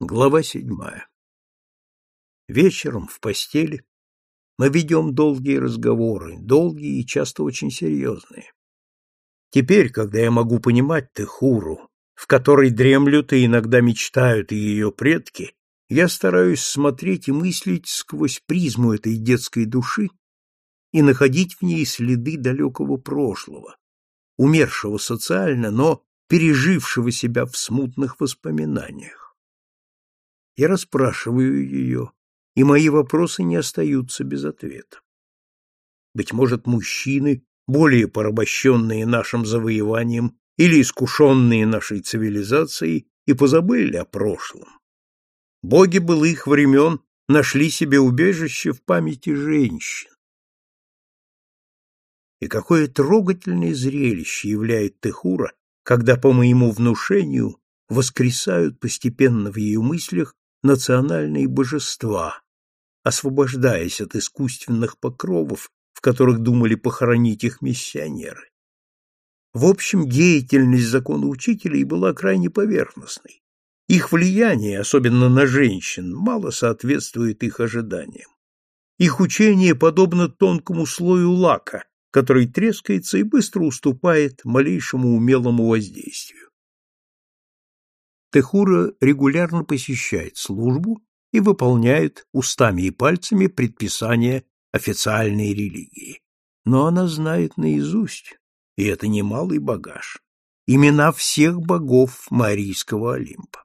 Глава седьмая. Вечером в постели мы ведем долгие разговоры, долгие и часто очень серьезные. Теперь, когда я могу понимать Техуру, в которой дремлют и иногда мечтают и ее предки, я стараюсь смотреть и мыслить сквозь призму этой детской души и находить в ней следы далекого прошлого, умершего социально, но пережившего себя в смутных воспоминаниях. Я расспрашиваю ее, и мои вопросы не остаются без ответа. Быть может, мужчины, более порабощенные нашим завоеванием или искушенные нашей цивилизацией, и позабыли о прошлом. Боги былых времен нашли себе убежище в памяти женщин. И какое трогательное зрелище являет Техура, когда, по моему внушению, воскресают постепенно в ее мыслях национальные божества, освобождаясь от искусственных покровов, в которых думали похоронить их миссионеры. В общем, деятельность законоучителей была крайне поверхностной. Их влияние, особенно на женщин, мало соответствует их ожиданиям. Их учение подобно тонкому слою лака, который трескается и быстро уступает малейшему умелому воздействию. Техура регулярно посещает службу и выполняет устами и пальцами предписания официальной религии. Но она знает наизусть, и это немалый багаж, имена всех богов Марийского Олимпа.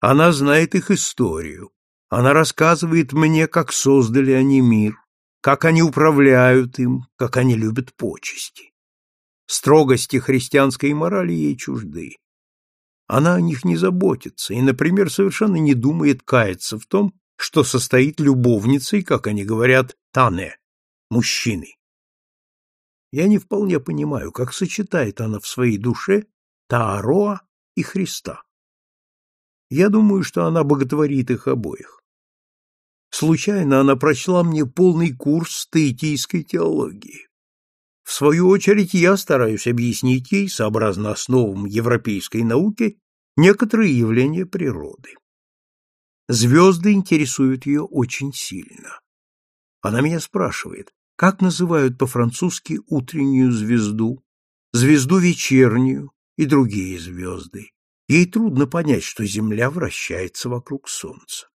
Она знает их историю, она рассказывает мне, как создали они мир, как они управляют им, как они любят почести. Строгости христианской морали ей чужды. Она о них не заботится и, например, совершенно не думает каяться в том, что состоит любовницей, как они говорят, тане, мужчины. Я не вполне понимаю, как сочетает она в своей душе Таароа и Христа. Я думаю, что она боготворит их обоих. Случайно она прочла мне полный курс таитийской теологии. В свою очередь я стараюсь объяснить ей, сообразно основам европейской науки, некоторые явления природы. Звезды интересуют ее очень сильно. Она меня спрашивает, как называют по-французски утреннюю звезду, звезду вечернюю и другие звезды. Ей трудно понять, что Земля вращается вокруг Солнца.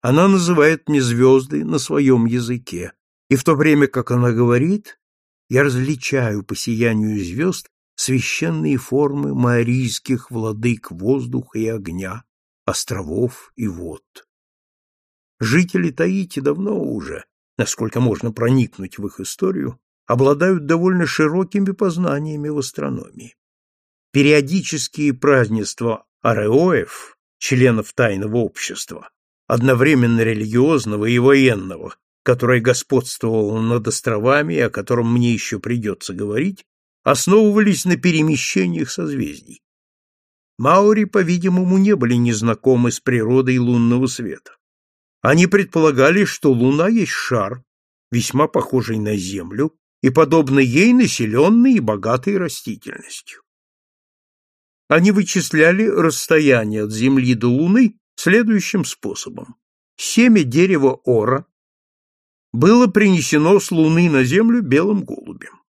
Она называет мне звезды на своем языке, и в то время, как она говорит, я различаю по сиянию звезд священные формы маорийских владык воздуха и огня, островов и вод. Жители Таити давно уже, насколько можно проникнуть в их историю, обладают довольно широкими познаниями в астрономии. Периодические празднества ареоев, членов тайного общества, одновременно религиозного и военного, которое господствовало над островами о котором мне еще придется говорить, основывались на перемещениях созвездий. Маори, по-видимому, не были незнакомы с природой лунного света. Они предполагали, что Луна есть шар, весьма похожий на Землю, и, подобно ей, населенный и богатый растительностью. Они вычисляли расстояние от Земли до Луны следующим способом. Семя дерева ора было принесено с Луны на Землю белым голубем.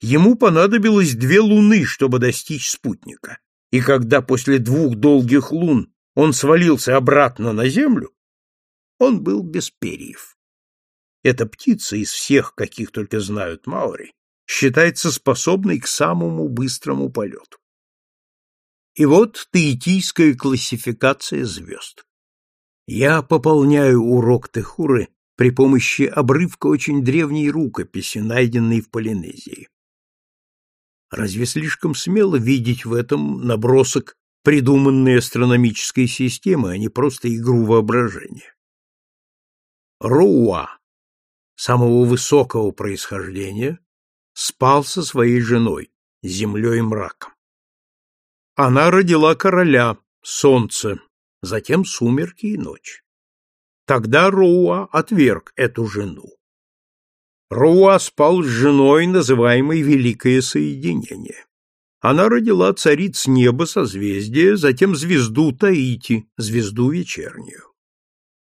Ему понадобилось две луны, чтобы достичь спутника, и когда после двух долгих лун он свалился обратно на Землю, он был без перьев. Эта птица из всех, каких только знают маори, считается способной к самому быстрому полету. И вот таитийская классификация звезд. Я пополняю урок Техуры при помощи обрывка очень древней рукописи, найденной в Полинезии. Разве слишком смело видеть в этом набросок придуманной астрономической системы, а не просто игру воображения? Руа, самого высокого происхождения, спал со своей женой, землей мраком. Она родила короля, солнце, затем сумерки и ночь. Тогда Руа отверг эту жену. Руа спал с женой, называемой Великое Соединение. Она родила цариц неба созвездия, затем звезду Таити, звезду вечернюю.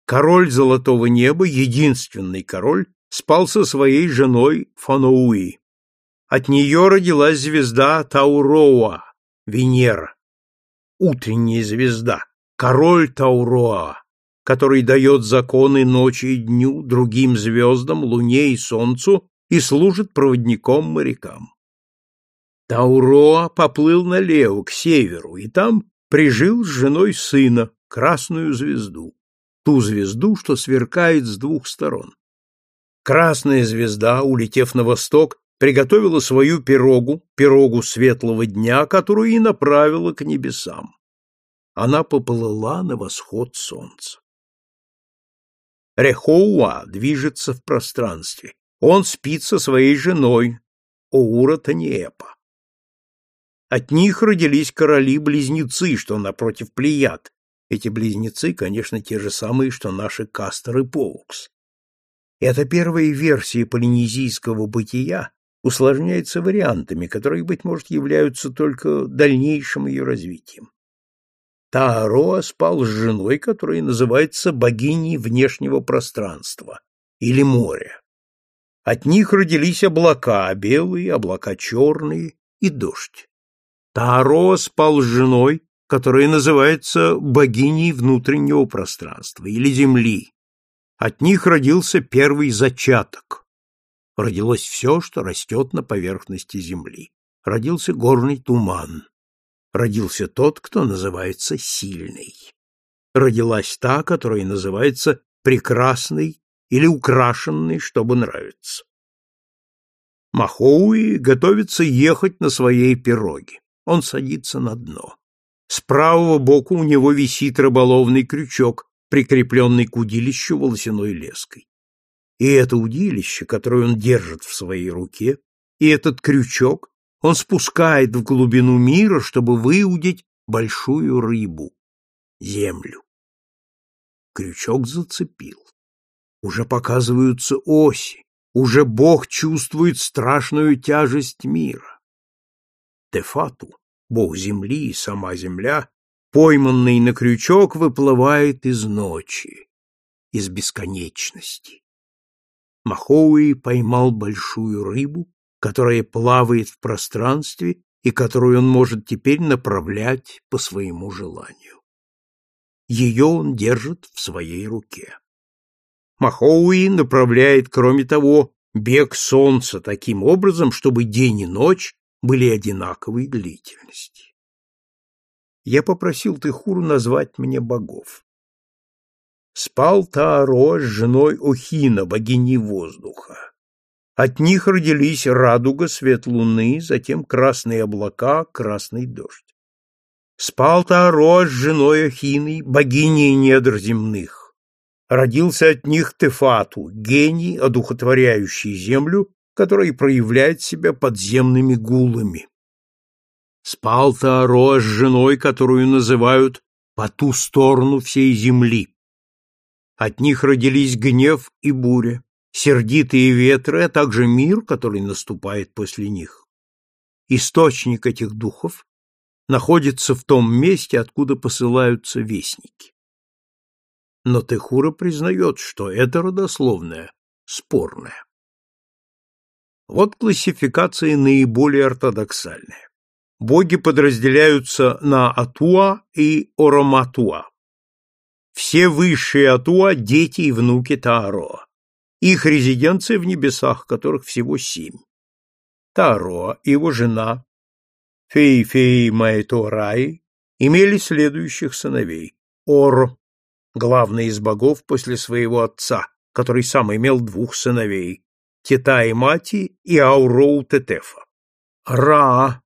Король золотого неба, единственный король, спал со своей женой Фаноуи. От нее родилась звезда Тауроа, Венера, утренняя звезда, король Тауроа, который дает законы ночи и дню, другим звездам, луне и солнцу и служит проводником морякам. Тауроа поплыл налево, к северу, и там прижил с женой сына, красную звезду, ту звезду, что сверкает с двух сторон. Красная звезда, улетев на восток, приготовила свою пирогу, пирогу светлого дня, которую и направила к небесам. Она поплыла на восход солнца. Рехоуа движется в пространстве. Он спит со своей женой, Оура Таниэпа. От них родились короли-близнецы, что напротив Плеяд. Эти близнецы, конечно, те же самые, что наши Кастер и Поукс. Эта первая версия полинезийского бытия усложняется вариантами, которые, быть может, являются только дальнейшим ее развитием. Таароа спал с женой, которая называется богиней внешнего пространства или моря. От них родились облака, белые, облака черные и дождь. Таароа спал с женой, которая называется богиней внутреннего пространства или земли. От них родился первый зачаток. Родилось все, что растет на поверхности земли. Родился горный туман родился тот, кто называется сильный. Родилась та, которая называется прекрасной или украшенной, чтобы нравиться. Махоуи готовится ехать на своей пироге. Он садится на дно. С правого боку у него висит рыболовный крючок, прикрепленный к удилищу волосяной леской. И это удилище, которое он держит в своей руке, и этот крючок он спускает в глубину мира, чтобы выудить большую рыбу — землю. Крючок зацепил. Уже показываются оси, уже Бог чувствует страшную тяжесть мира. Тефату, Бог земли и сама земля, пойманный на крючок, выплывает из ночи, из бесконечности. Махоуи поймал большую рыбу которая плавает в пространстве и которую он может теперь направлять по своему желанию. Ее он держит в своей руке. Махоуи направляет, кроме того, бег солнца таким образом, чтобы день и ночь были одинаковой длительности. Я попросил Тыхуру назвать мне богов. Спал Тааро с женой Охина, богиней воздуха. От них родились радуга, свет луны, затем красные облака, красный дождь. Спал Тааро с женой Ахиной, богиней недр земных. Родился от них Тефату, гений, одухотворяющий землю, который проявляет себя подземными гулами. Спал Тааро с женой, которую называют «по ту сторону всей земли». От них родились гнев и буря сердитые ветры, а также мир, который наступает после них. Источник этих духов находится в том месте, откуда посылаются вестники. Но Техура признает, что это родословное спорное. Вот классификация наиболее ортодоксальная. Боги подразделяются на Атуа и Ороматуа. Все высшие Атуа – дети и внуки Таароа. Их резиденция в небесах, которых всего семь. Таро и его жена Фей-Фей Маэторай имели следующих сыновей. Оро, главный из богов после своего отца, который сам имел двух сыновей, Тета Мати и Ауроу Тетефа. Ра,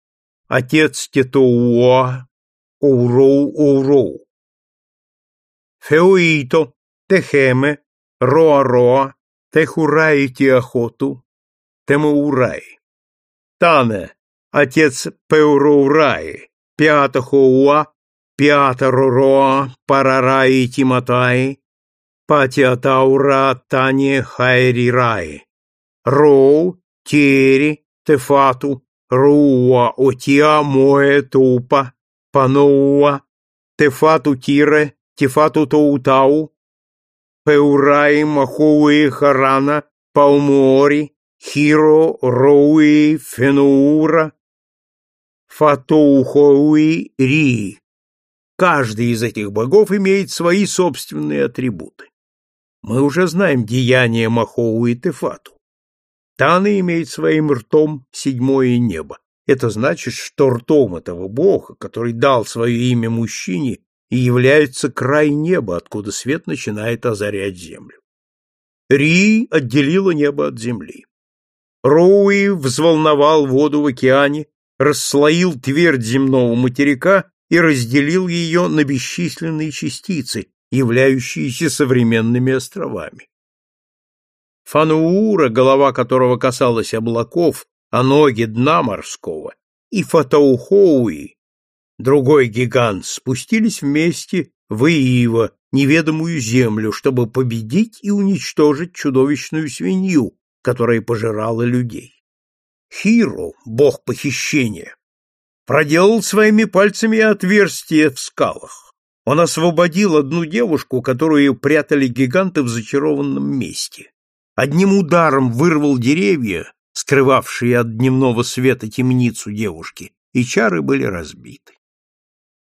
отец Тетоуа, Оуроу Оуроу. Феоито, Техеме, Роа-Роа, Техураите охоту, Темуурай. Тане, отец Пеураураи, Пиатахоуа, Пиатаророа, Парараи Тиматаи, Патиатаура Тане Хайрираи, Роу, Тери, Тефату, Руа Отиа Моэ Тупа, Пануа, Тефату Тире, Тефату Тоутау, Пеураи Махуи Харана, Паумуори, Хиро Роуи Фенуура, Фатоухоуи Ри. Каждый из этих богов имеет свои собственные атрибуты. Мы уже знаем деяния Махоу и Тефату. Тана имеет своим ртом седьмое небо. Это значит, что ртом этого бога, который дал свое имя мужчине, и является край неба, откуда свет начинает озарять землю. Ри отделила небо от земли. Роуи взволновал воду в океане, расслоил твердь земного материка и разделил ее на бесчисленные частицы, являющиеся современными островами. Фануура, голова которого касалась облаков, а ноги дна морского, и Фатаухоуи, другой гигант, спустились вместе в Иива, неведомую землю, чтобы победить и уничтожить чудовищную свинью, которая пожирала людей. Хиро, бог похищения, проделал своими пальцами отверстие в скалах. Он освободил одну девушку, которую прятали гиганты в зачарованном месте. Одним ударом вырвал деревья, скрывавшие от дневного света темницу девушки, и чары были разбиты.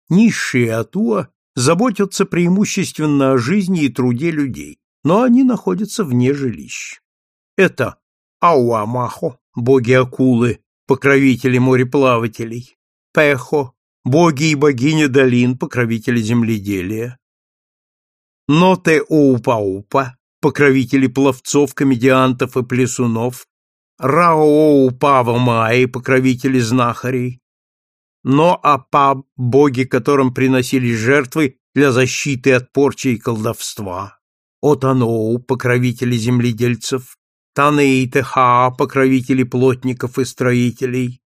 Низшие Атуа заботятся преимущественно о жизни и труде людей, но они находятся вне жилищ. Это Ауамахо, боги-акулы, покровители мореплавателей, Пехо, боги и богиня долин, покровители земледелия, Ноте-Оупаупа, покровители пловцов, комедиантов и плясунов, Раоупава Майи, покровители знахарей, но Апаб, боги, которым приносились жертвы для защиты от порчи и колдовства, Отаноу, покровители земледельцев, Танейтеха, покровители плотников и строителей,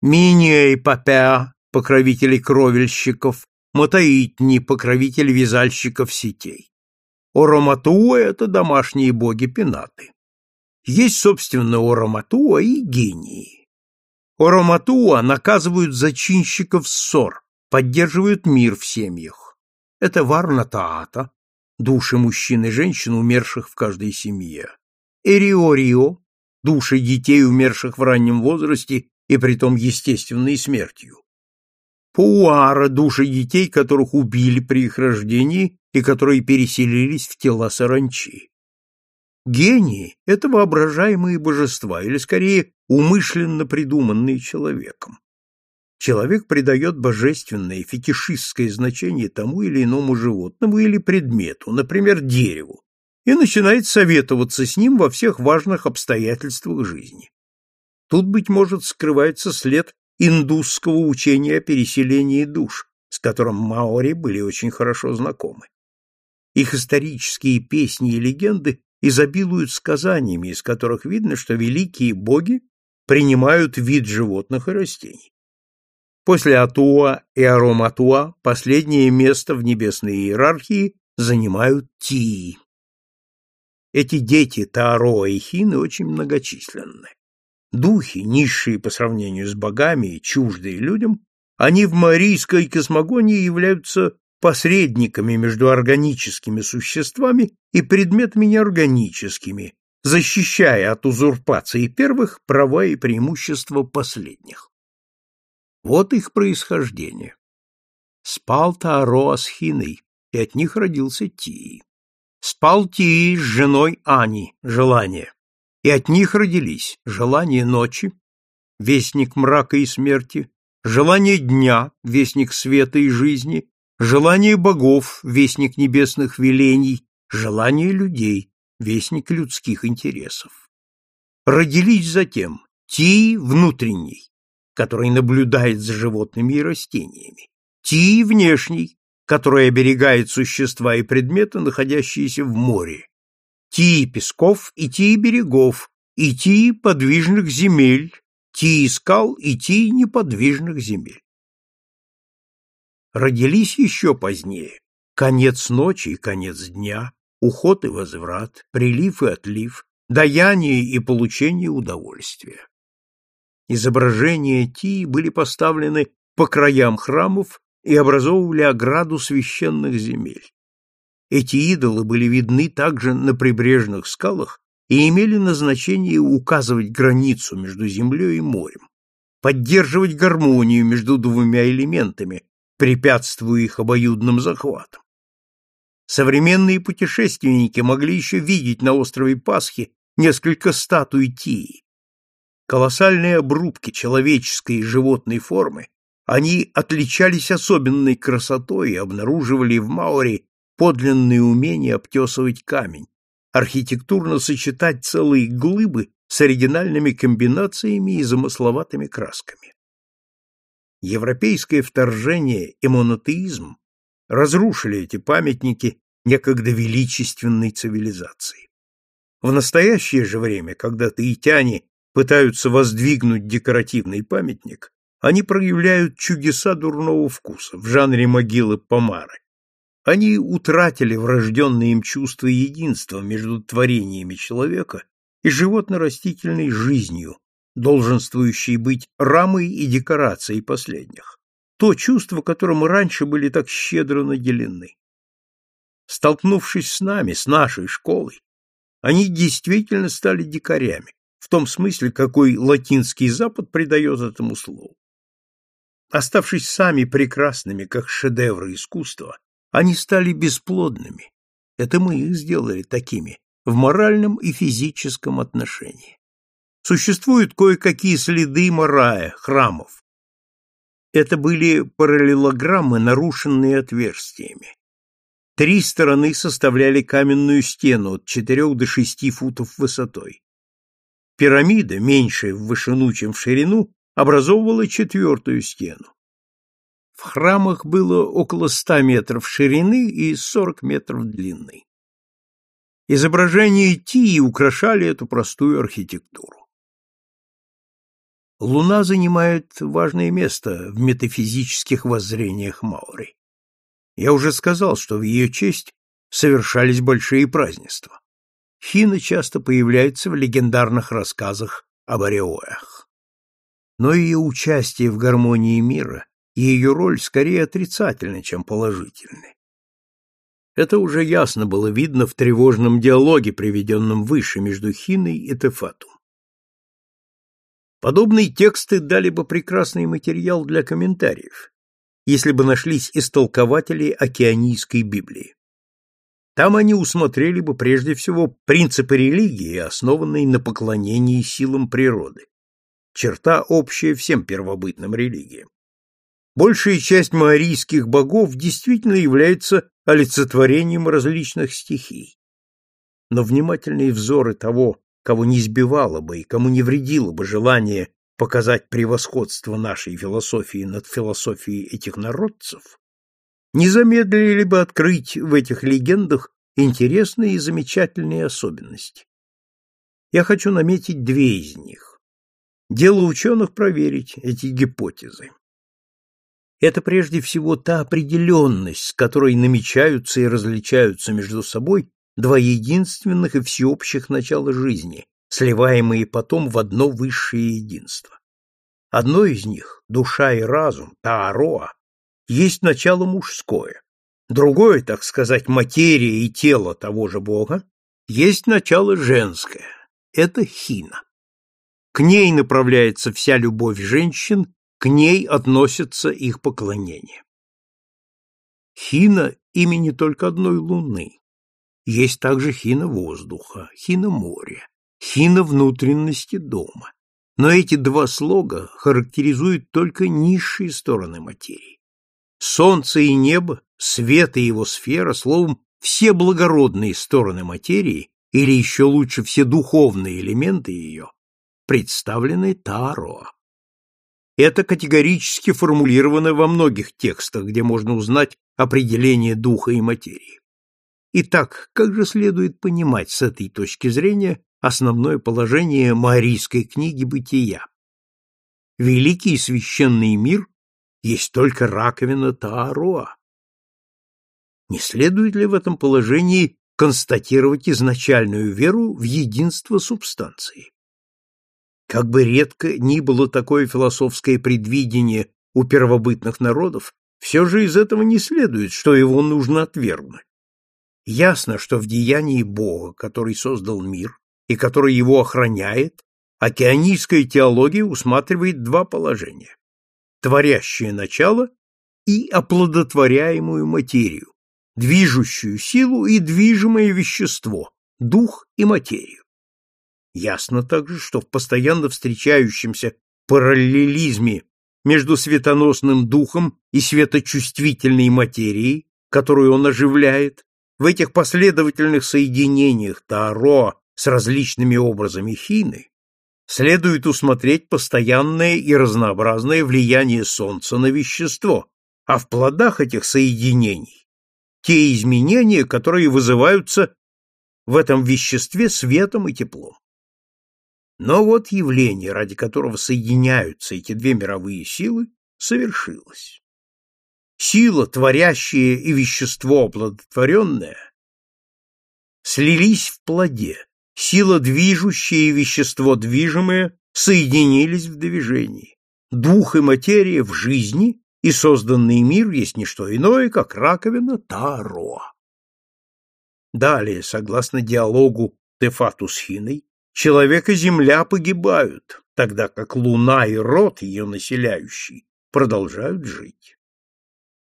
Миния и Папеа, покровители кровельщиков, Матаитни, покровители вязальщиков сетей. Ороматуа — это домашние боги пенаты. Есть, собственно, Ороматуа и гении. Ороматуа наказывают зачинщиков ссор, поддерживают мир в семьях. Это Варнатаата, души мужчин и женщин, умерших в каждой семье. Эриорио, души детей, умерших в раннем возрасте и притом естественной смертью. Пауара, души детей, которых убили при их рождении и которые переселились в тела саранчи. Гении — это воображаемые божества, или скорее умышленно придуманные человеком. Человек придает божественное, фетишистское значение тому или иному животному или предмету, например, дереву, и начинает советоваться с ним во всех важных обстоятельствах жизни. Тут, быть может, скрывается след индусского учения о переселении душ, с которым маори были очень хорошо знакомы. Их исторические песни и легенды изобилуют сказаниями, из которых видно, что великие боги принимают вид животных и растений. После Атуа и Ароматуа последнее место в небесной иерархии занимают Тии. Эти дети Таароа и Хины очень многочисленны. Духи, низшие по сравнению с богами и чуждые людям, они в марийской космогонии являются посредниками между органическими существами и предметами неорганическими, защищая от узурпации первых права и преимущества последних. Вот их происхождение. Спал Тааро с Хиной, и от них родился Тии. Спал Тии с женой Ани, желание, и от них родились желание ночи, вестник мрака и смерти, желание дня, вестник света и жизни, желание богов, вестник небесных велений, желание людей, вестник людских интересов. Родились затем Ти внутренний, который наблюдает за животными и растениями, Ти внешний, который оберегает существа и предметы, находящиеся в море, Ти песков и Ти берегов, и Ти подвижных земель, Ти скал и Ти неподвижных земель родились еще позднее. Конец ночи и конец дня, уход и возврат, прилив и отлив, даяние и получение удовольствия. Изображения Тии были поставлены по краям храмов и образовывали ограду священных земель. Эти идолы были видны также на прибрежных скалах и имели назначение указывать границу между землей и морем, поддерживать гармонию между двумя элементами, препятствуя их обоюдным захватам. Современные путешественники могли еще видеть на острове Пасхи несколько статуй Тии. Колоссальные обрубки человеческой и животной формы, они отличались особенной красотой и обнаруживали в Мауре подлинное умение обтесывать камень, архитектурно сочетать целые глыбы с оригинальными комбинациями и замысловатыми красками. Европейское вторжение и монотеизм разрушили эти памятники некогда величественной цивилизации. В настоящее же время, когда таитяне пытаются воздвигнуть декоративный памятник, они проявляют чудеса дурного вкуса в жанре могилы Помары. Они утратили врожденное им чувство единства между творениями человека и животно-растительной жизнью, долженствующей быть рамой и декорацией последних, то чувство, которым раньше были так щедро наделены. Столкнувшись с нами, с нашей школой, они действительно стали дикарями, в том смысле, какой латинский Запад придает этому слову. Оставшись сами прекрасными, как шедевры искусства, они стали бесплодными. Это мы их сделали такими, в моральном и физическом отношении. Существуют кое-какие следы морая, храмов. Это были параллелограммы, нарушенные отверстиями. Три стороны составляли каменную стену от четырех до шести футов высотой. Пирамида, меньшая в вышину, чем в ширину, образовывала четвертую стену. В храмах было около ста метров ширины и сорок метров длины. Изображения Тии украшали эту простую архитектуру. Луна занимает важное место в метафизических воззрениях Маори. Я уже сказал, что в ее честь совершались большие празднества. Хина часто появляется в легендарных рассказах об Ореоях но ее участие в гармонии мира и ее роль скорее отрицательны, чем положительны. Это уже ясно было видно в тревожном диалоге, приведенном выше между Хиной и Тефатум. Подобные тексты дали бы прекрасный материал для комментариев, если бы нашлись истолкователи океанийской Библии. Там они усмотрели бы прежде всего принципы религии, основанные на поклонении силам природы черта общая всем первобытным религиям. Большая часть маорийских богов действительно является олицетворением различных стихий. Но внимательные взоры того, кого не сбивало бы и кому не вредило бы желание показать превосходство нашей философии над философией этих народцев, не замедлили бы открыть в этих легендах интересные и замечательные особенности. Я хочу наметить две из них. Дело ученых проверить эти гипотезы. Это прежде всего та определенность, с которой намечаются и различаются между собой два единственных и всеобщих начала жизни, сливаемые потом в одно высшее единство. Одно из них, душа и разум, таароа, есть начало мужское, другое, так сказать, материя и тело того же Бога, есть начало женское, это хина. К ней направляется вся любовь женщин, к ней относится их поклонение. Хина – имя не только одной луны. Есть также хина воздуха, хина моря, хина внутренности дома. Но эти два слога характеризуют только низшие стороны материи. Солнце и небо, свет и его сфера, словом, все благородные стороны материи, или еще лучше все духовные элементы ее, представлены Таро. Это категорически формулировано во многих текстах, где можно узнать определение духа и материи. Итак, как же следует понимать с этой точки зрения основное положение маорийской книги «Бытия»? Великий священный мир есть только раковина Таароа. Не следует ли в этом положении констатировать изначальную веру в единство субстанции? Как бы редко ни было такое философское предвидение у первобытных народов, все же из этого не следует, что его нужно отвергнуть. Ясно, что в деянии Бога, который создал мир и который его охраняет, океанийская теология усматривает два положения – творящее начало и оплодотворяемую материю, движущую силу и движимое вещество, дух и материю. Ясно также, что в постоянно встречающемся параллелизме между светоносным духом и светочувствительной материей, которую он оживляет, в этих последовательных соединениях Тааро с различными образами хины следует усмотреть постоянное и разнообразное влияние Солнца на вещество, а в плодах этих соединений те изменения, которые вызываются в этом веществе светом и теплом. Но вот явление, ради которого соединяются эти две мировые силы, совершилось. Сила, творящая и вещество оплодотворенное, слились в плоде, сила, движущая и вещество движимое, соединились в движении. Дух и материя в жизни, и созданный мир есть не что иное, как раковина Таро. Далее, согласно диалогу Тефату с Хиной, человек и земля погибают, тогда как луна и род ее населяющий продолжают жить.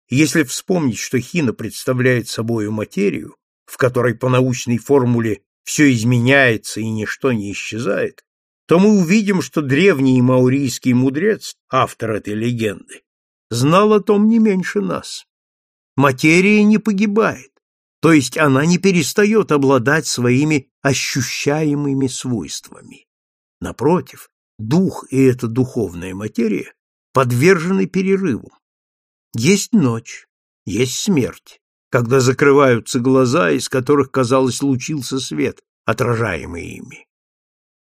Если вспомнить, что Хина представляет собою материю, в которой по научной формуле все изменяется и ничто не исчезает, то мы увидим, что древний маурийский мудрец, автор этой легенды, знал о том не меньше нас. Материя не погибает, то есть она не перестает обладать своими ощущаемыми свойствами. Напротив, дух и эта духовная материя подвержены перерыву. Есть ночь, есть смерть, когда закрываются глаза, из которых, казалось, лучился свет, отражаемый ими.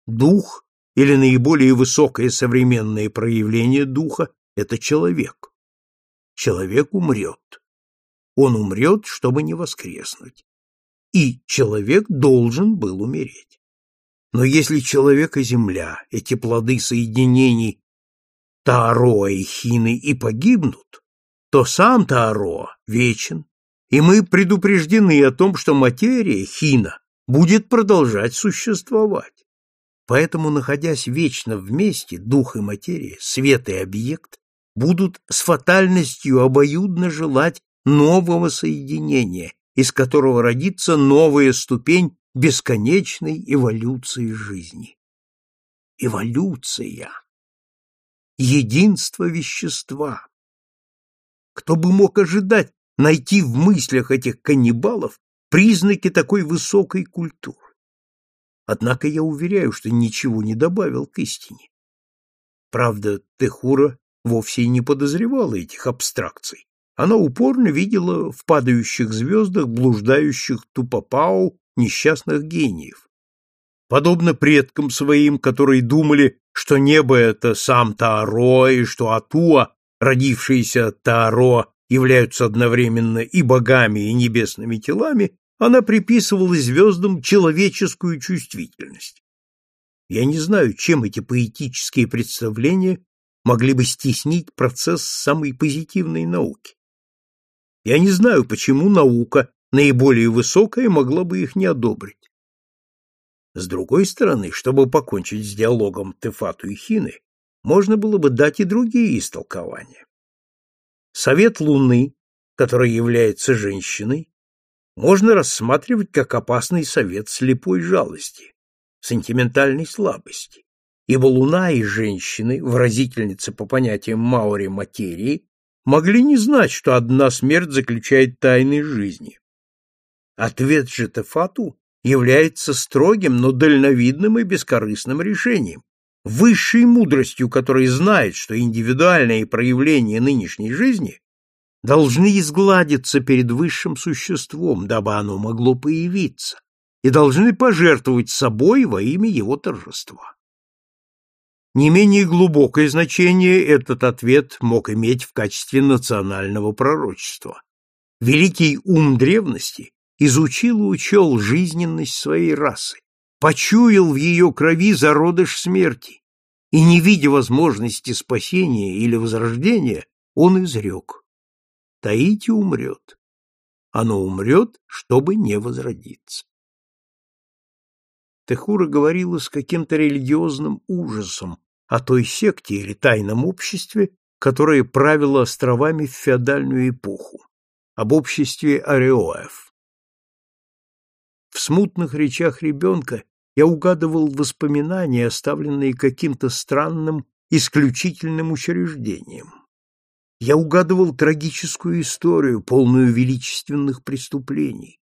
Дух или наиболее высокое современное проявление духа – это человек. Человек умрет он умрет, чтобы не воскреснуть. И человек должен был умереть. Но если человек и земля, эти плоды соединений Таароа и Хины и погибнут, то сам Таароа вечен, и мы предупреждены о том, что материя, Хина, будет продолжать существовать. Поэтому, находясь вечно вместе, дух и материя, свет и объект, будут с фатальностью обоюдно желать нового соединения, из которого родится новая ступень бесконечной эволюции жизни. Эволюция. Единство вещества. Кто бы мог ожидать найти в мыслях этих каннибалов признаки такой высокой культуры? Однако я уверяю, что ничего не добавил к истине. Правда, Техура вовсе не подозревала этих абстракций. Она упорно видела в падающих звездах блуждающих тупопау несчастных гениев. Подобно предкам своим, которые думали, что небо — это сам Тааро, и что Атуа, родившиеся от Тааро, являются одновременно и богами, и небесными телами, она приписывала звездам человеческую чувствительность. Я не знаю, чем эти поэтические представления могли бы стеснить процесс самой позитивной науки. Я не знаю, почему наука, наиболее высокая, могла бы их не одобрить. С другой стороны, чтобы покончить с диалогом Тефату и Хины, можно было бы дать и другие истолкования. Совет Луны, который является женщиной, можно рассматривать как опасный совет слепой жалости, сентиментальной слабости, ибо Луна и женщины, выразительницы по понятиям Маори материи, могли не знать, что одна смерть заключает тайны жизни. Ответ же Тефату является строгим, но дальновидным и бескорыстным решением, высшей мудростью, которая знает, что индивидуальные проявления нынешней жизни должны изгладиться перед высшим существом, дабы оно могло появиться, и должны пожертвовать собой во имя его торжества. Не менее глубокое значение этот ответ мог иметь в качестве национального пророчества. Великий ум древности изучил и учел жизненность своей расы, почуял в ее крови зародыш смерти и не видя возможности спасения или возрождения, он изрек. Таити умрет. Оно умрет, чтобы не возродиться. Техура говорила с каким-то религиозным ужасом о той секте или тайном обществе, которое правило островами в феодальную эпоху, об обществе ареоев. В смутных речах ребенка я угадывал воспоминания, оставленные каким-то странным, исключительным учреждением. Я угадывал трагическую историю, полную величественных преступлений,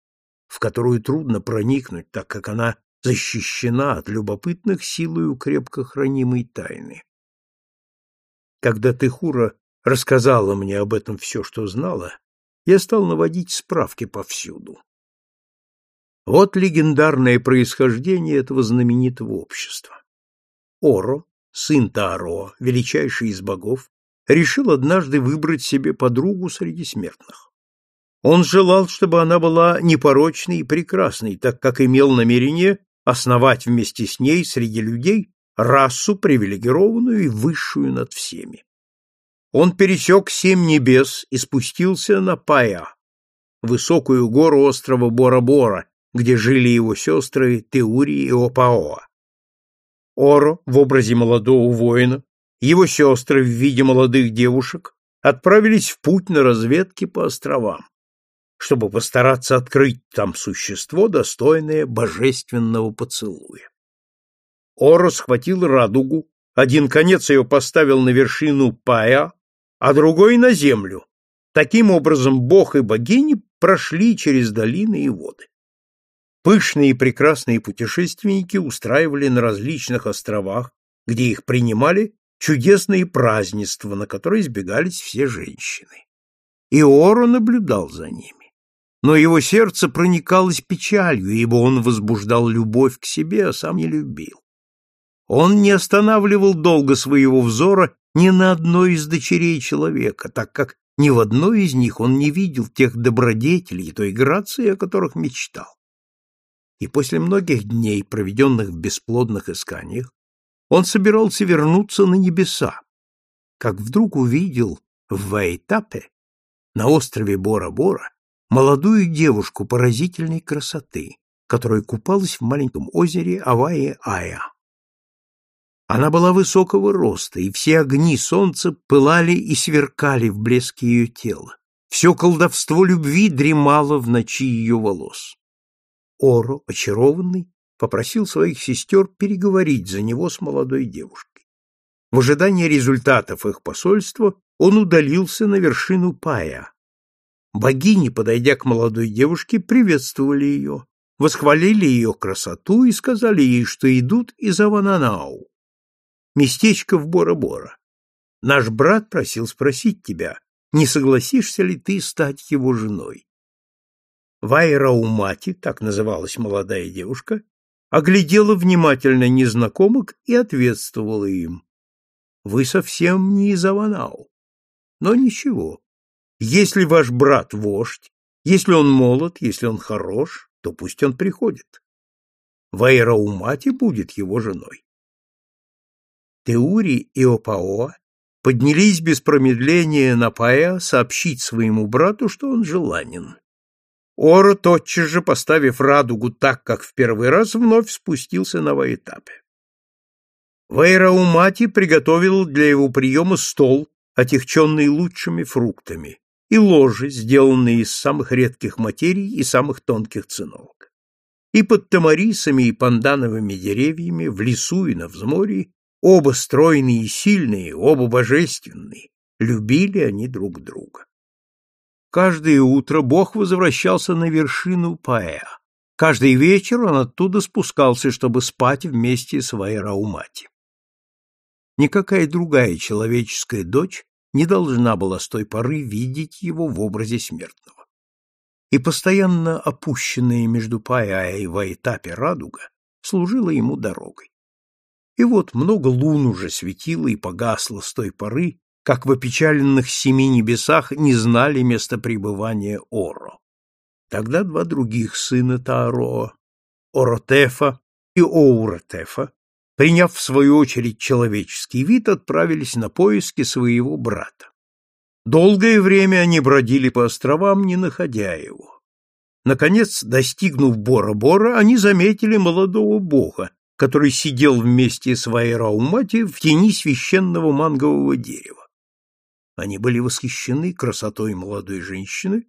в которую трудно проникнуть, так как она защищена от любопытных силою крепко хранимой тайны. Когда Техура рассказала мне об этом все, что знала, я стал наводить справки повсюду. Вот легендарное происхождение этого знаменитого общества. Оро, сын Тааро, величайший из богов, решил однажды выбрать себе подругу среди смертных. Он желал, чтобы она была непорочной и прекрасной, так как имел намерение основать вместе с ней среди людей расу привилегированную и высшую над всеми. Он пересек семь небес и спустился на Пая, высокую гору острова Бора-Бора, где жили его сестры Теури и Опаоа. Оро в образе молодого воина, его сестры в виде молодых девушек отправились в путь на разведки по островам чтобы постараться открыть там существо, достойное божественного поцелуя. Оро схватил радугу, один конец ее поставил на вершину Пая, а другой — на землю. Таким образом, бог и богини прошли через долины и воды. Пышные и прекрасные путешественники устраивали на различных островах, где их принимали, чудесные празднества, на которые избегались все женщины. И Оро наблюдал за ними но его сердце проникалось печалью, ибо он возбуждал любовь к себе, а сам не любил. Он не останавливал долго своего взора ни на одной из дочерей человека, так как ни в одной из них он не видел тех добродетелей и той грации, о которых мечтал. И после многих дней, проведенных в бесплодных исканиях, он собирался вернуться на небеса, как вдруг увидел в Вайтапе, на острове Бора-Бора, молодую девушку поразительной красоты, которая купалась в маленьком озере Авае-Ая. Она была высокого роста, и все огни солнца пылали и сверкали в блеске ее тела. Все колдовство любви дремало в ночи ее волос. Оро, очарованный, попросил своих сестер переговорить за него с молодой девушкой. В ожидании результатов их посольства он удалился на вершину Пая, Богини, подойдя к молодой девушке, приветствовали ее, восхвалили ее красоту и сказали ей, что идут из Авананау, местечко в Бора-Бора. Наш брат просил спросить тебя, не согласишься ли ты стать его женой. Вайраумати, так называлась молодая девушка, оглядела внимательно незнакомок и ответствовала им. Вы совсем не из Аванау. Но ничего, если ваш брат вождь, если он молод, если он хорош, то пусть он приходит. Вайраумати будет его женой. Теури и Опаоа поднялись без промедления на Пая сообщить своему брату, что он желанен. Оро, тотчас же поставив радугу так, как в первый раз, вновь спустился на Ваэтапе. Вайраумати приготовил для его приема стол, отягченный лучшими фруктами, и ложи, сделанные из самых редких материй и самых тонких циновок. И под тамарисами и пандановыми деревьями, в лесу и на взморье, оба стройные и сильные, оба божественные, любили они друг друга. Каждое утро Бог возвращался на вершину Паэа. Каждый вечер он оттуда спускался, чтобы спать вместе с Вайраумати. Никакая другая человеческая дочь не должна была с той поры видеть его в образе смертного. И постоянно опущенная между Пая и Вайтапе радуга служила ему дорогой. И вот много лун уже светило и погасло с той поры, как в опечаленных семи небесах не знали места пребывания Оро. Тогда два других сына Таароа, Оротефа и Оуратефа, приняв в свою очередь человеческий вид, отправились на поиски своего брата. Долгое время они бродили по островам, не находя его. Наконец, достигнув Бора-Бора, они заметили молодого бога, который сидел вместе с Вайраумати в тени священного мангового дерева. Они были восхищены красотой молодой женщины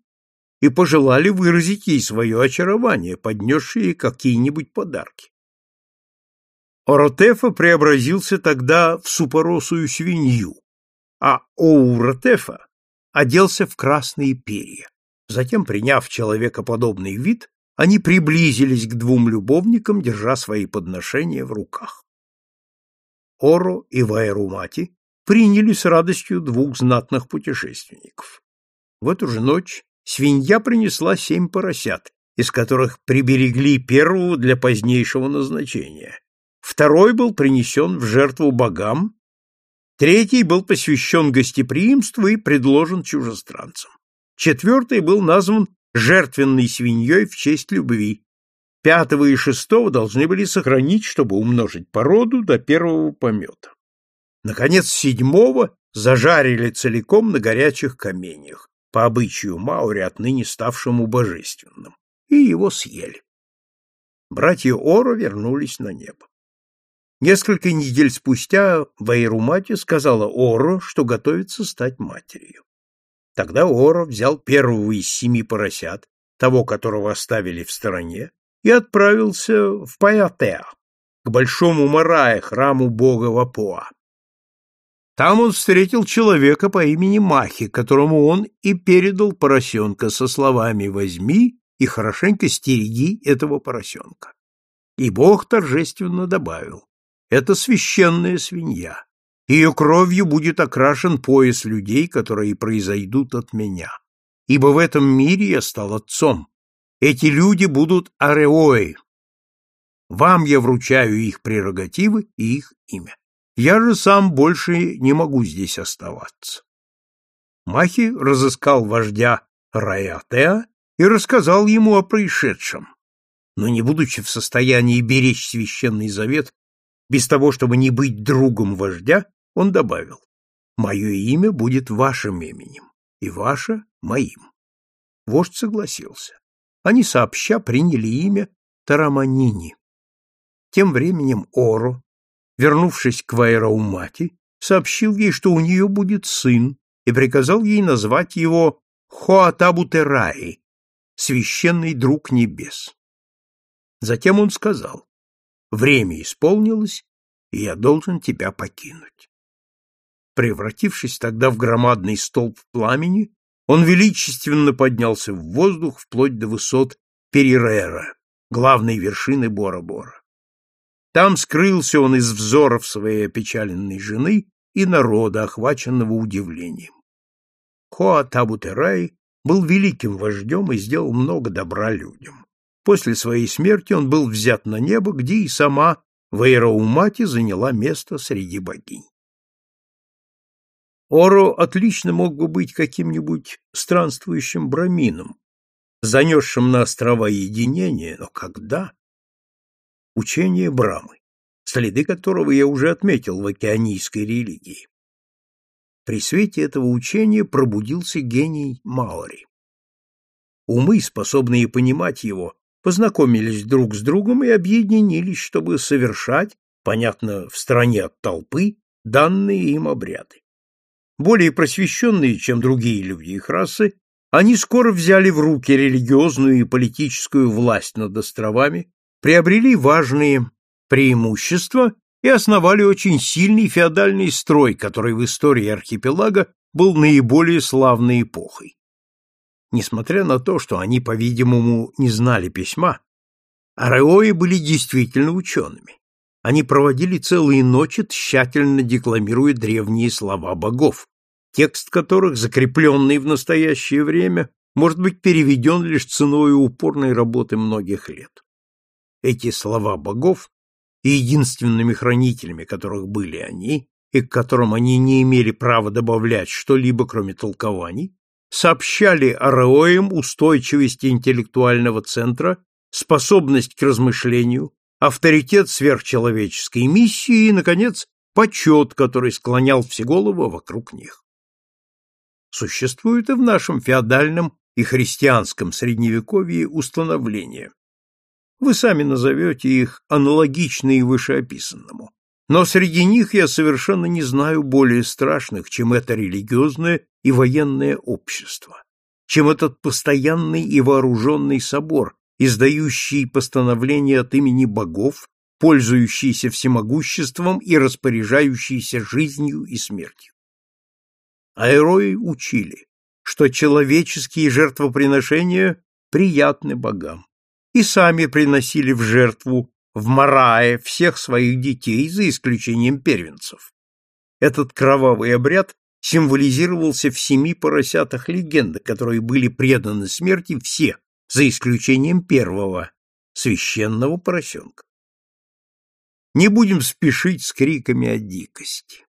и пожелали выразить ей свое очарование, поднесшие какие-нибудь подарки. Оротефа преобразился тогда в супоросую свинью, а Оуротефа оделся в красные перья. Затем, приняв человекоподобный вид, они приблизились к двум любовникам, держа свои подношения в руках. Оро и Вайрумати приняли с радостью двух знатных путешественников. В эту же ночь свинья принесла семь поросят, из которых приберегли первого для позднейшего назначения. Второй был принесен в жертву богам, третий был посвящен гостеприимству и предложен чужестранцам. Четвертый был назван жертвенной свиньей в честь любви. Пятого и шестого должны были сохранить, чтобы умножить породу до первого помета. Наконец, седьмого зажарили целиком на горячих каменьях, по обычаю Маури, отныне ставшему божественным, и его съели. Братья Оро вернулись на небо. Несколько недель спустя Вайрумати сказала Оро, что готовится стать матерью. Тогда Оро взял первого из семи поросят, того, которого оставили в стороне, и отправился в Паятеа, к большому Марае, храму бога Вапуа. Там он встретил человека по имени Махи, которому он и передал поросенка со словами «возьми и хорошенько стереги этого поросенка». И Бог торжественно добавил «это священная свинья, ее кровью будет окрашен пояс людей, которые произойдут от меня. Ибо в этом мире я стал отцом. Эти люди будут ареои. Вам я вручаю их прерогативы и их имя. Я же сам больше не могу здесь оставаться. Махи разыскал вождя Раятеа и рассказал ему о происшедшем. Но не будучи в состоянии беречь священный завет, без того, чтобы не быть другом вождя, он добавил, «Мое имя будет вашим именем, и ваше — моим». Вождь согласился. Они сообща приняли имя Тараманини. Тем временем Оро, вернувшись к Вайраумати, сообщил ей, что у нее будет сын, и приказал ей назвать его Хоатабутераи, священный друг небес. Затем он сказал, «Время исполнилось, и я должен тебя покинуть». Превратившись тогда в громадный столб пламени, он величественно поднялся в воздух вплоть до высот Перерера, главной вершины Бора-Бора. Там скрылся он из взоров своей опечаленной жены и народа, охваченного удивлением. Хоатабутерай был великим вождем и сделал много добра людям. После своей смерти он был взят на небо, где и сама Вейраумати заняла место среди богинь. Оро отлично мог бы быть каким-нибудь странствующим брамином, занесшим на острова единения, но когда? Учение Брамы, следы которого я уже отметил в океанийской религии. При свете этого учения пробудился гений Маори. Умы, способные понимать его, познакомились друг с другом и объединились, чтобы совершать, понятно, в стороне от толпы, данные им обряды более просвещенные, чем другие люди их расы, они скоро взяли в руки религиозную и политическую власть над островами, приобрели важные преимущества и основали очень сильный феодальный строй, который в истории архипелага был наиболее славной эпохой. Несмотря на то, что они, по-видимому, не знали письма, ареои были действительно учеными. Они проводили целые ночи, тщательно декламируя древние слова богов, текст которых, закрепленный в настоящее время, может быть переведен лишь ценой упорной работы многих лет. Эти слова богов, и единственными хранителями которых были они, и к которым они не имели права добавлять что-либо, кроме толкований, сообщали ареоям устойчивость интеллектуального центра, способность к размышлению, авторитет сверхчеловеческой миссии и, наконец, почет, который склонял все головы вокруг них. Существует и в нашем феодальном и христианском средневековье установления. Вы сами назовете их аналогичные вышеописанному. Но среди них я совершенно не знаю более страшных, чем это религиозное и военное общество, чем этот постоянный и вооруженный собор, издающий постановления от имени богов, пользующийся всемогуществом и распоряжающийся жизнью и смертью. Аэрои учили, что человеческие жертвоприношения приятны богам, и сами приносили в жертву в Марае всех своих детей, за исключением первенцев. Этот кровавый обряд символизировался в семи поросятах легенды, которые были преданы смерти все, за исключением первого, священного поросенка. Не будем спешить с криками о дикости.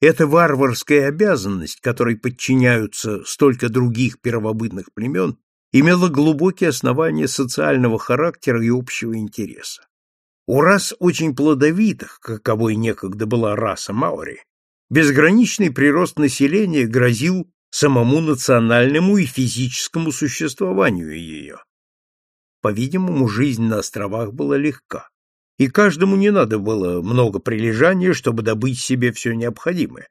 Эта варварская обязанность, которой подчиняются столько других первобытных племен, имела глубокие основания социального характера и общего интереса. У рас очень плодовитых, каковой некогда была раса маори, безграничный прирост населения грозил самому национальному и физическому существованию ее. По-видимому, жизнь на островах была легка, и каждому не надо было много прилежания, чтобы добыть себе все необходимое.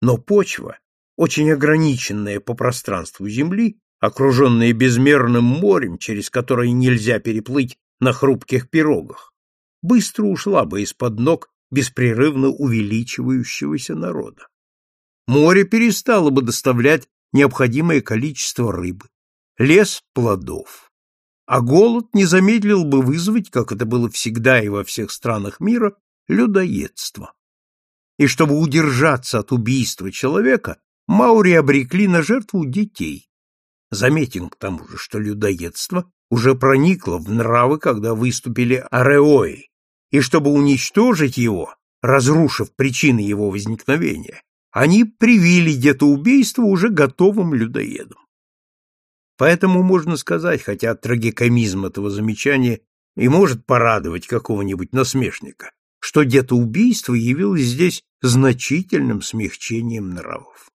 Но почва, очень ограниченная по пространству Земли, окруженная безмерным морем, через которое нельзя переплыть на хрупких пирогах, быстро ушла бы из-под ног беспрерывно увеличивающегося народа. Море перестало бы доставлять необходимое количество рыбы, лес – плодов. А голод не замедлил бы вызвать, как это было всегда и во всех странах мира, людоедство. И чтобы удержаться от убийства человека, Маури обрекли на жертву детей. Заметим к тому же, что людоедство уже проникло в нравы, когда выступили ареои, и чтобы уничтожить его, разрушив причины его возникновения, они привили детоубийство уже готовым людоедам. Поэтому можно сказать, хотя трагикомизм этого замечания и может порадовать какого-нибудь насмешника, что детоубийство явилось здесь значительным смягчением нравов.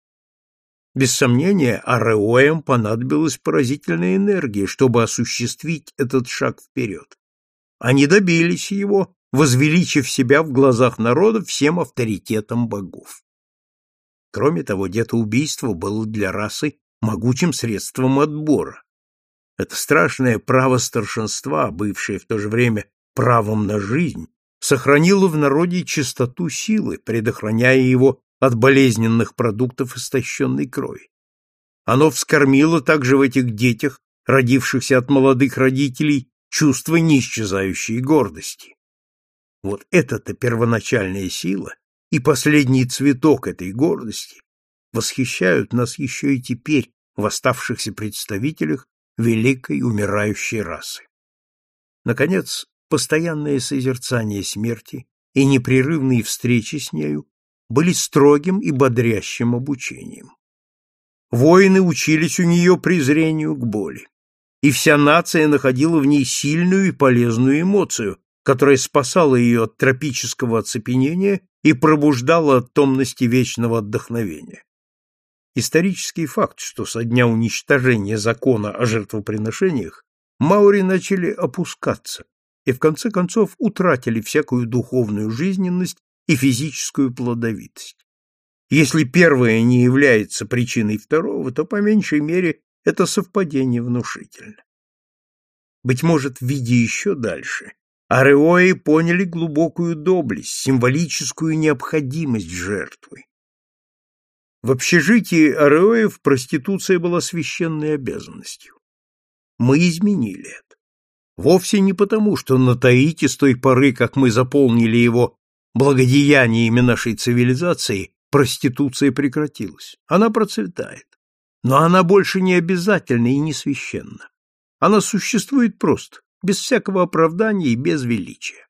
Без сомнения, Ареоям понадобилась поразительная энергия, чтобы осуществить этот шаг вперед. Они добились его, возвеличив себя в глазах народа всем авторитетом богов. Кроме того, детоубийство было для расы могучим средством отбора. Это страшное право старшинства, бывшее в то же время правом на жизнь, сохранило в народе чистоту силы, предохраняя его от болезненных продуктов истощенной крови. Оно вскормило также в этих детях, родившихся от молодых родителей, чувство неисчезающей гордости. Вот эта-то первоначальная сила и последний цветок этой гордости восхищают нас еще и теперь в оставшихся представителях великой умирающей расы. Наконец, постоянное созерцание смерти и непрерывные встречи с нею были строгим и бодрящим обучением. Воины учились у нее презрению к боли, и вся нация находила в ней сильную и полезную эмоцию, которая спасала ее от тропического оцепенения и пробуждала от томности вечного отдохновения. Исторический факт, что со дня уничтожения закона о жертвоприношениях маори начали опускаться и в конце концов утратили всякую духовную жизненность и физическую плодовитость. Если первое не является причиной второго, то по меньшей мере это совпадение внушительно. Быть может, видя еще дальше, Ареои поняли глубокую доблесть, символическую необходимость жертвы. В общежитии Ареоев проституция была священной обязанностью. Мы изменили это. Вовсе не потому, что на Таити с той поры, как мы заполнили его благодеяниями нашей цивилизации, проституция прекратилась. Она процветает. Но она больше не обязательна и не священна. Она существует просто, без всякого оправдания и без величия.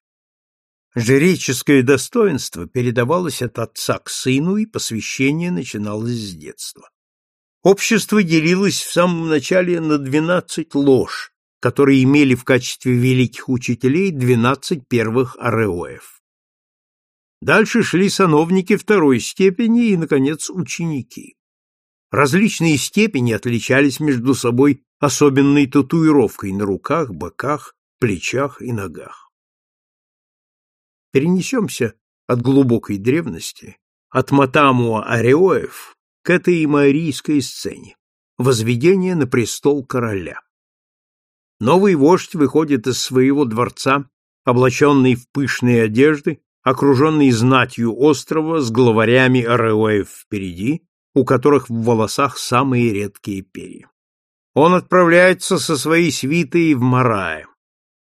Жреческое достоинство передавалось от отца к сыну, и посвящение начиналось с детства. Общество делилось в самом начале на двенадцать лож, которые имели в качестве великих учителей двенадцать первых ареоев. Дальше шли сановники второй степени и, наконец, ученики. Различные степени отличались между собой особенной татуировкой на руках, боках, плечах и ногах. Перенесемся от глубокой древности, от Матамуа Ареоев к этой маорийской сцене – возведение на престол короля. Новый вождь выходит из своего дворца, облаченный в пышные одежды, окруженный знатью острова с главарями Ареоев впереди, у которых в волосах самые редкие перья. Он отправляется со своей свитой в Марае.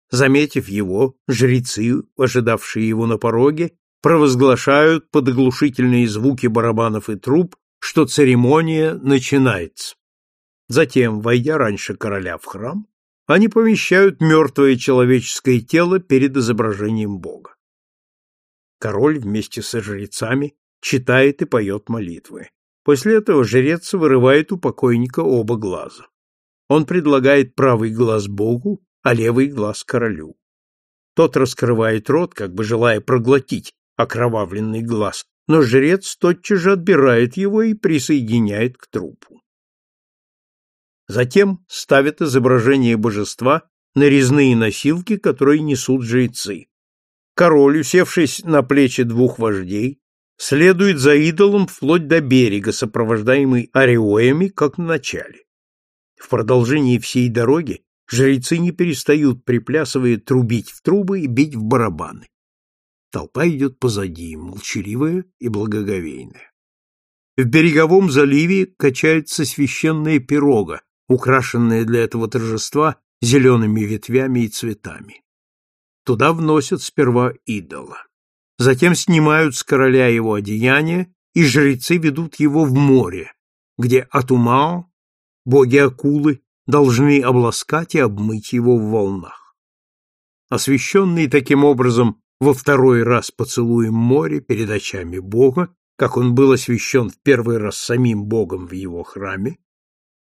Заметив его, жрецы, ожидавшие его на пороге, провозглашают под оглушительные звуки барабанов и труб, что церемония начинается. Затем, войдя раньше короля в храм, они помещают мертвое человеческое тело перед изображением Бога. Король вместе со жрецами читает и поет молитвы. После этого жрец вырывает у покойника оба глаза. Он предлагает правый глаз Богу, а левый глаз королю. Тот раскрывает рот, как бы желая проглотить окровавленный глаз, но жрец тотчас же отбирает его и присоединяет к трупу. Затем ставят изображение божества на резные носилки, которые несут жрецы. Король, усевшись на плечи двух вождей, следует за идолом вплоть до берега, сопровождаемый ареоями, как в начале. В продолжении всей дороги жрецы не перестают, приплясывая, трубить в трубы и бить в барабаны. Толпа идет позади, молчаливая и благоговейная. В береговом заливе качается священная пирога, украшенная для этого торжества зелеными ветвями и цветами. Туда вносят сперва идола. Затем снимают с короля его одеяние, и жрецы ведут его в море, где Атумао, боги-акулы, должны обласкать и обмыть его в волнах. Освященный таким образом во второй раз поцелуем море перед очами Бога, как он был освящен в первый раз самим Богом в его храме,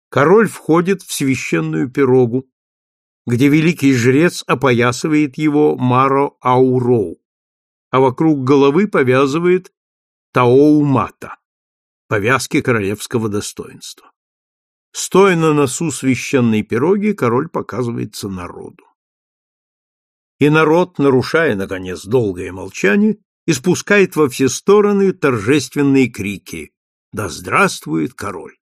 король входит в священную пирогу, где великий жрец опоясывает его Маро Ауроу, а вокруг головы повязывает Таоумата, повязки королевского достоинства. Стоя на носу священной пироги, король показывается народу и народ, нарушая, наконец, долгое молчание, испускает во все стороны торжественные крики «Да здравствует король!».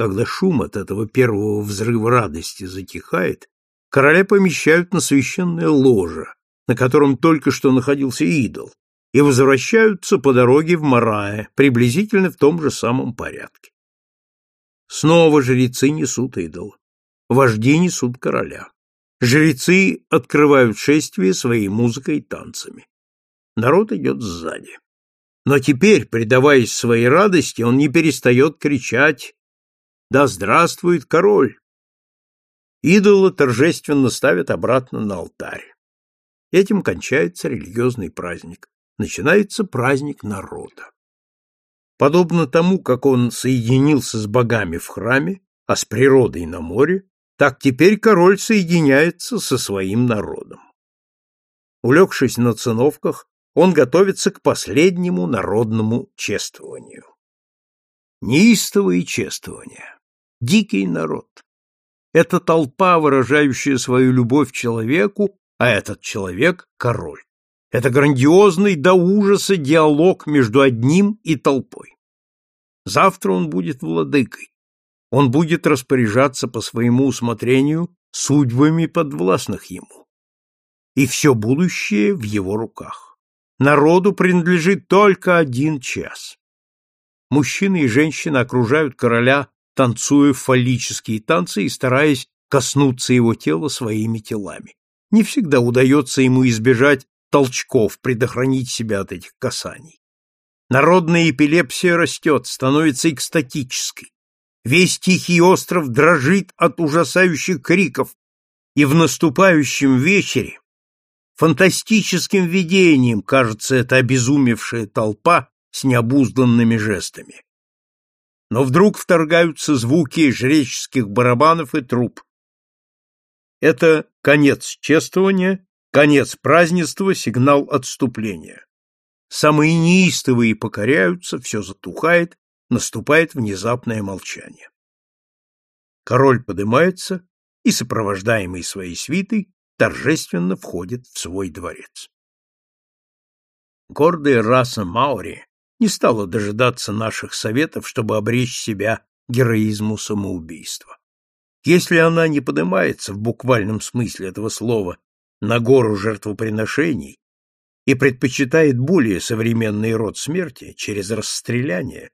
Когда шум от этого первого взрыва радости затихает, короля помещают на священное ложе, на котором только что находился идол, и возвращаются по дороге в Марае, приблизительно в том же самом порядке. Снова жрецы несут идол, вожди несут короля. Жрецы открывают шествие своей музыкой и танцами. Народ идет сзади. Но теперь, предаваясь своей радости, он не перестает кричать «Да здравствует король!». Идола торжественно ставят обратно на алтарь. Этим кончается религиозный праздник. Начинается праздник народа. Подобно тому, как он соединился с богами в храме, а с природой на море, так теперь король соединяется со своим народом. Улегшись на циновках, он готовится к последнему народному чествованию. Неистовые чествования. Дикий народ. Это толпа, выражающая свою любовь человеку, а этот человек — король. Это грандиозный до ужаса диалог между одним и толпой. Завтра он будет владыкой, он будет распоряжаться по своему усмотрению судьбами подвластных ему. И все будущее в его руках. Народу принадлежит только один час. Мужчины и женщины окружают короля, танцуя фаллические танцы и стараясь коснуться его тела своими телами. Не всегда удается ему избежать толчков, предохранить себя от этих касаний. Народная эпилепсия растет, становится экстатической. Весь тихий остров дрожит от ужасающих криков, и в наступающем вечере фантастическим видением кажется эта обезумевшая толпа с необузданными жестами. Но вдруг вторгаются звуки жреческих барабанов и труб. Это конец чествования, конец празднества, сигнал отступления. Самые неистовые покоряются, все затухает, наступает внезапное молчание. Король поднимается и, сопровождаемый своей свитой, торжественно входит в свой дворец. Гордая раса Маори не стала дожидаться наших советов, чтобы обречь себя героизму самоубийства. Если она не поднимается в буквальном смысле этого слова на гору жертвоприношений и предпочитает более современный род смерти через расстреляние,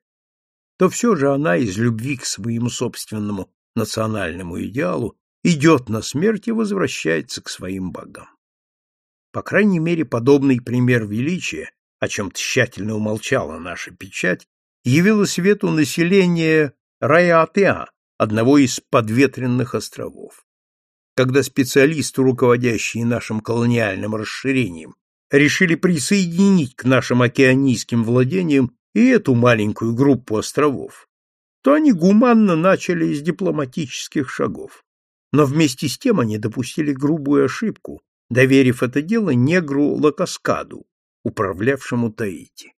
то все же она из любви к своему собственному национальному идеалу идет на смерть и возвращается к своим богам. По крайней мере, подобный пример величия, о чем тщательно умолчала наша печать, явило свету население Райатеа, одного из подветренных островов. Когда специалисты, руководящие нашим колониальным расширением, решили присоединить к нашим океанийским владениям и эту маленькую группу островов, то они гуманно начали с дипломатических шагов. Но вместе с тем они допустили грубую ошибку, доверив это дело негру Лакаскаду, управлявшему Таити.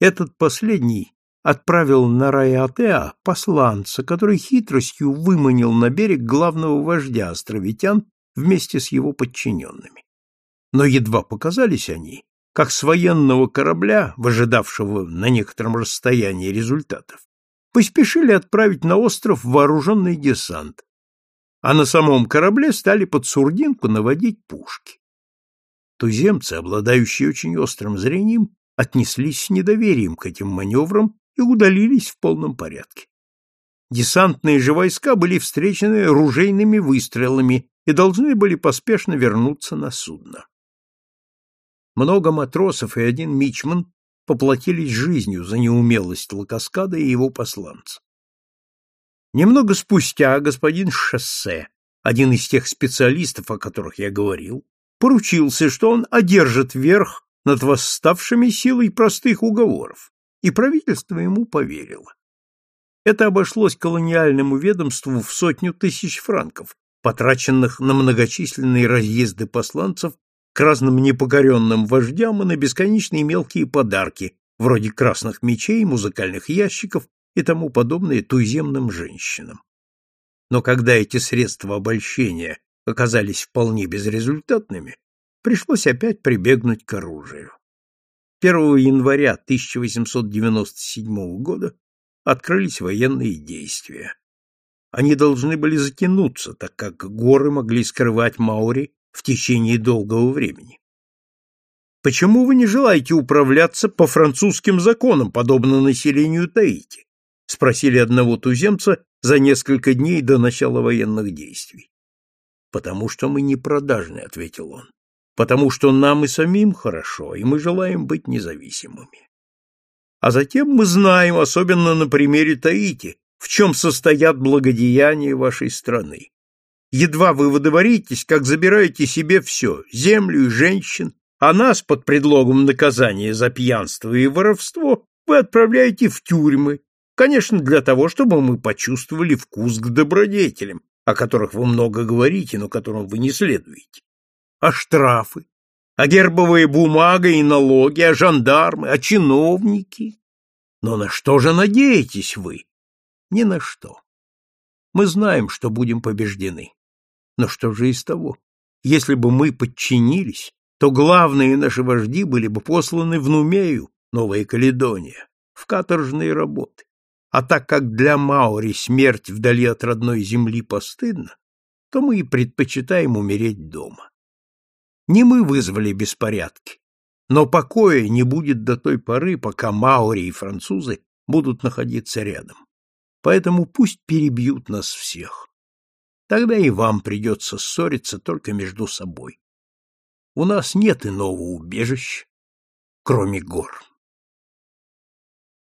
Этот последний отправил на Райатеа посланца, который хитростью выманил на берег главного вождя островитян вместе с его подчиненными. Но едва показались они, как с военного корабля, выжидавшего на некотором расстоянии результатов, поспешили отправить на остров вооруженный десант, а на самом корабле стали под сурдинку наводить пушки. Туземцы, обладающие очень острым зрением, отнеслись с недоверием к этим маневрам и удалились в полном порядке. Десантные же войска были встречены ружейными выстрелами и должны были поспешно вернуться на судно. Много матросов и один мичман поплатились жизнью за неумелость Лакаскада и его посланца. Немного спустя господин Шоссе, один из тех специалистов, о которых я говорил, поручился, что он одержит верх над восставшими силой простых уговоров, и правительство ему поверило. Это обошлось колониальному ведомству в сотню тысяч франков, потраченных на многочисленные разъезды посланцев к разным непокоренным вождям и на бесконечные мелкие подарки, вроде красных мечей, музыкальных ящиков и тому подобное туземным женщинам. Но когда эти средства обольщения оказались вполне безрезультатными, пришлось опять прибегнуть к оружию. 1 января 1897 года открылись военные действия. Они должны были затянуться, так как горы могли скрывать Маори в течение долгого времени. Почему вы не желаете управляться по французским законам, подобно населению Таити? спросили одного туземца за несколько дней до начала военных действий. Потому что мы не продажны, ответил он. Потому что нам и самим хорошо, и мы желаем быть независимыми. А затем мы знаем, особенно на примере Таити, в чем состоят благодеяния вашей страны. Едва вы водоворитесь, как забираете себе все — землю и женщин, а нас под предлогом наказания за пьянство и воровство вы отправляете в тюрьмы, конечно, для того, чтобы мы почувствовали вкус к добродетелям, о которых вы много говорите, но которым вы не следуете. А штрафы? А гербовая бумага и налоги, а жандармы, а чиновники? Но на что же надеетесь вы? Ни на что. Мы знаем, что будем побеждены. Но что же из того? Если бы мы подчинились, то главные наши вожди были бы посланы в Нумею, Новая Каледония, в каторжные работы. А так как для Маори смерть вдали от родной земли постыдна, то мы и предпочитаем умереть дома. Не мы вызвали беспорядки, но покоя не будет до той поры, пока маори и французы будут находиться рядом. Поэтому пусть перебьют нас всех. Тогда и вам придется ссориться только между собой. У нас нет иного убежища, кроме гор.